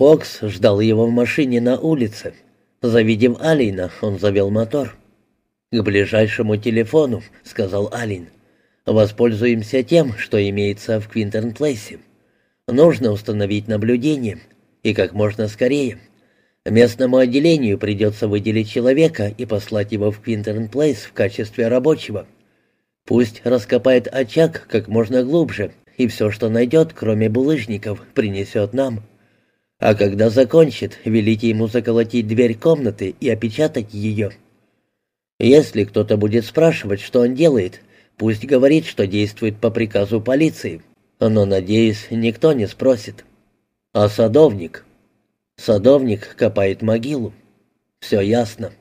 Фокс ждал его в машине на улице. Завидев Аллейна, он завел мотор. «К ближайшему телефону», — сказал Аллейн. «Воспользуемся тем, что имеется в Квинтерн-Плейсе. Нужно установить наблюдение, и как можно скорее. Местному отделению придется выделить человека и послать его в Квинтерн-Плейс в качестве рабочего. Пусть раскопает очаг как можно глубже, и все, что найдет, кроме булыжников, принесет нам. А когда закончит, велите ему заколотить дверь комнаты и опечатать ее. Если кто-то будет спрашивать, что он делает, пусть говорит, что действует по приказу полиции. Но, надеюсь, никто не спросит. А садовник? Садовник копает могилу. Все ясно.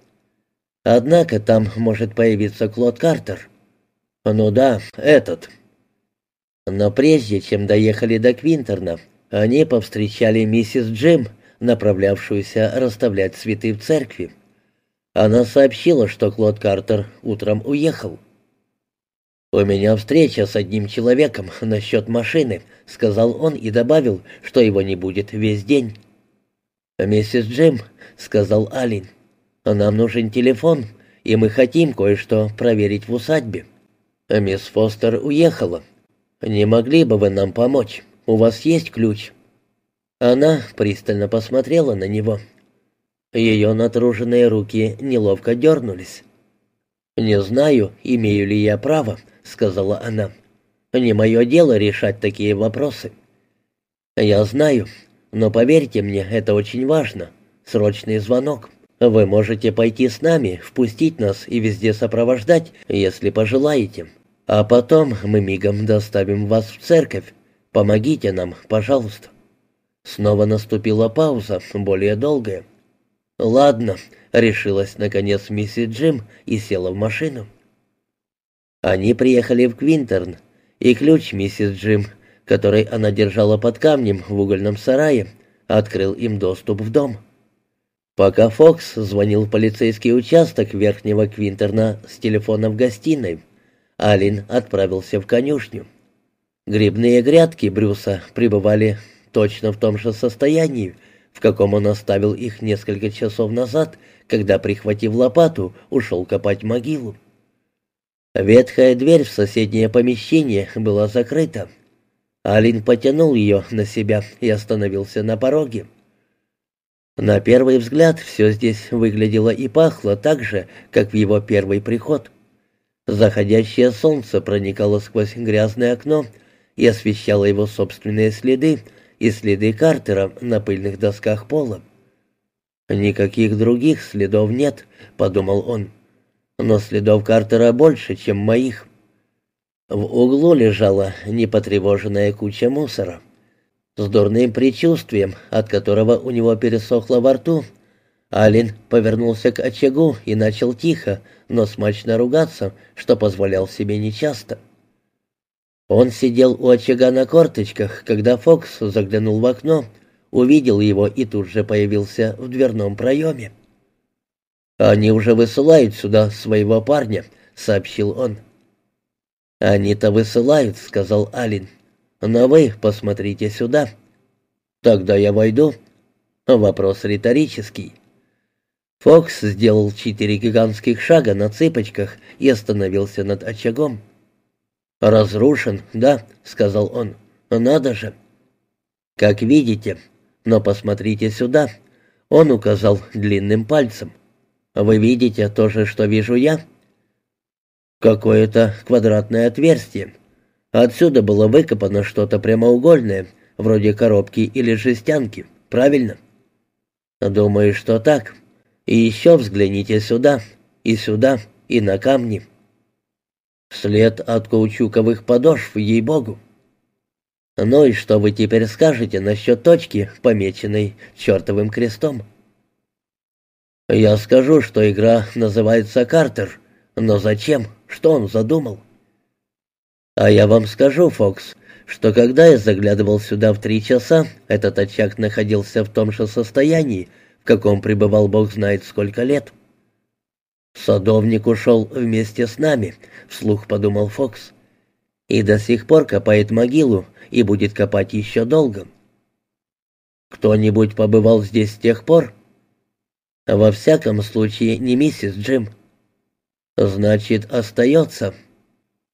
Однако там может появиться Клод Картер. Ну да, этот. Но прежде чем доехали до Квинтерна, они повстречали миссис Джим, направлявшуюся расставлять цветы в церкви. Она сообщила, что Клод Картер утром уехал. «У меня встреча с одним человеком насчет машины», — сказал он и добавил, что его не будет весь день. «Миссис Джим», — сказал Алин, — «нам нужен телефон, и мы хотим кое-что проверить в усадьбе». «Мисс Фостер уехала. Не могли бы вы нам помочь?» У вас есть ключ?» Она пристально посмотрела на него. Ее натруженные руки неловко дернулись. «Не знаю, имею ли я право», — сказала она. «Не мое дело решать такие вопросы». «Я знаю, но поверьте мне, это очень важно. Срочный звонок. Вы можете пойти с нами, впустить нас и везде сопровождать, если пожелаете. А потом мы мигом доставим вас в церковь, Помогите нам, пожалуйста». Снова наступила пауза, более долгая. «Ладно», — решилась наконец миссис Джим и села в машину. Они приехали в Квинтерн, и ключ миссис Джим, который она держала под камнем в угольном сарае, открыл им доступ в дом. Пока Фокс звонил в полицейский участок Верхнего Квинтерна с телефона в гостиной, Алин отправился в конюшню. Грибные грядки Брюса пребывали точно в том же состоянии, в каком он оставил их несколько часов назад, когда, прихватив лопату, ушел копать могилу. Ветхая дверь в соседнее помещение была закрыта. Алин потянул ее на себя и остановился на пороге. На первый взгляд все здесь выглядело и пахло так же, как в его первый приход. Заходящее солнце проникало сквозь грязное окно, и освещала его собственные следы и следы Картера на пыльных досках пола. «Никаких других следов нет», — подумал он. «Но следов Картера больше, чем моих». В углу лежала непотревоженная куча мусора. С дурным предчувствием, от которого у него пересохло во рту, Алин повернулся к очагу и начал тихо, но смачно ругаться, что позволял себе нечасто. Он сидел у очага на корточках, когда Фокс заглянул в окно, увидел его и тут же появился в дверном проеме. «Они уже высылают сюда своего парня», — сообщил он. «Они-то высылают», — сказал Алин. «Но вы посмотрите сюда». «Тогда я войду». Вопрос риторический. Фокс сделал четыре гигантских шага на цыпочках и остановился над очагом. «Разрушен, да», — сказал он. «Надо же». «Как видите. Но посмотрите сюда». Он указал длинным пальцем. «Вы видите то же, что вижу я?» «Какое-то квадратное отверстие. Отсюда было выкопано что-то прямоугольное, вроде коробки или жестянки, правильно?» «Думаю, что так. И еще взгляните сюда, и сюда, и на камни». След от каучуковых подошв, ей-богу. Ну и что вы теперь скажете насчет точки, помеченной чертовым крестом? Я скажу, что игра называется «Картер», но зачем? Что он задумал? А я вам скажу, Фокс, что когда я заглядывал сюда в три часа, этот очаг находился в том же состоянии, в каком пребывал бог знает сколько лет. «Садовник ушел вместе с нами», — вслух подумал Фокс. «И до сих пор копает могилу, и будет копать еще долго». Кто-нибудь побывал здесь с тех пор? Во всяком случае, не миссис Джим. Значит, остается.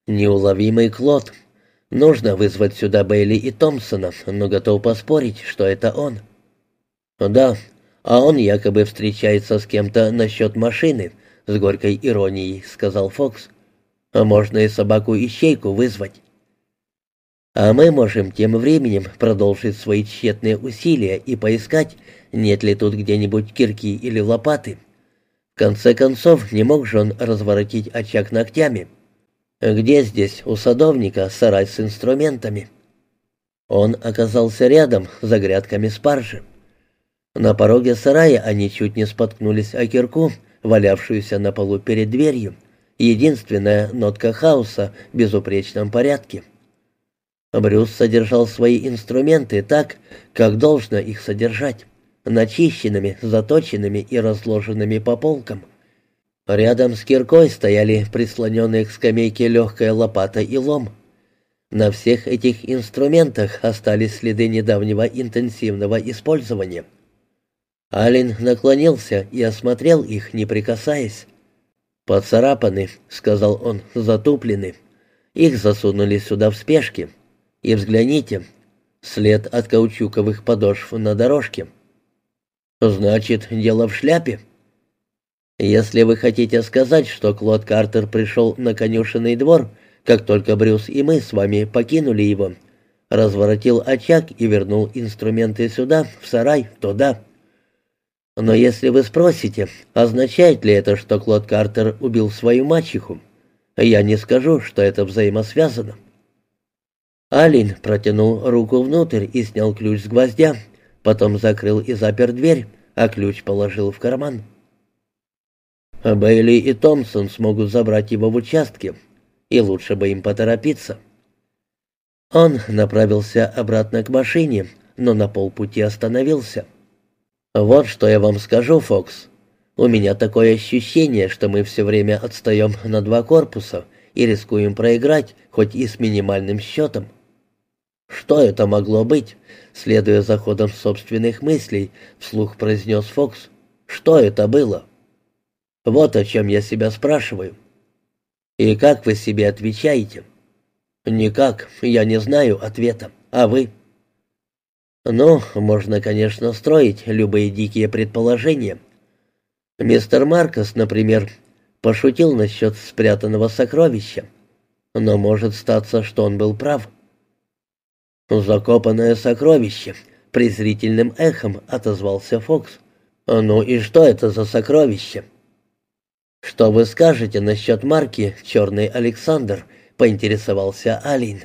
Неуловимый Клод. Нужно вызвать сюда Бейли и Томпсона, но готов поспорить, что это он. Да, а он якобы встречается с кем-то насчет машины, с горькой иронией, сказал Фокс. А можно и собаку-ищейку вызвать. А мы можем тем временем продолжить свои тщетные усилия и поискать, нет ли тут где-нибудь кирки или лопаты. В конце концов, не мог же он разворотить очаг ногтями. Где здесь у садовника сарай с инструментами? Он оказался рядом, за грядками спаржи. На пороге сарая они чуть не споткнулись о кирку, валявшуюся на полу перед дверью. Единственная нотка хаоса в безупречном порядке. Брюс содержал свои инструменты так, как должно их содержать, начищенными, заточенными и разложенными по полкам. Рядом с киркой стояли прислоненные к скамейке легкая лопата и лом. На всех этих инструментах остались следы недавнего интенсивного использования. Алин наклонился и осмотрел их, не прикасаясь. «Поцарапаны», — сказал он, — «затуплены. Их засунули сюда в спешке. И взгляните, след от каучуковых подошв на дорожке». «Значит, дело в шляпе?» «Если вы хотите сказать, что Клод Картер пришел на конюшенный двор, как только Брюс и мы с вами покинули его, разворотил очаг и вернул инструменты сюда, в сарай, то да». Но если вы спросите, означает ли это, что Клод Картер убил свою мачеху, я не скажу, что это взаимосвязано. Алин протянул руку внутрь и снял ключ с гвоздя, потом закрыл и запер дверь, а ключ положил в карман. Бейли и Томпсон смогут забрать его в участке, и лучше бы им поторопиться. Он направился обратно к машине, но на полпути остановился. «Вот что я вам скажу, Фокс. У меня такое ощущение, что мы все время отстаем на два корпуса и рискуем проиграть, хоть и с минимальным счетом». «Что это могло быть?» Следуя за ходом собственных мыслей, вслух произнес Фокс. «Что это было?» «Вот о чем я себя спрашиваю». «И как вы себе отвечаете?» «Никак, я не знаю ответа. А вы?» Ну, можно, конечно, строить любые дикие предположения. Мистер Маркос, например, пошутил насчет спрятанного сокровища. Но может статься, что он был прав. «Закопанное сокровище», — презрительным эхом отозвался Фокс. «Ну и что это за сокровище?» «Что вы скажете насчет марки «Черный Александр»?» — поинтересовался Алин.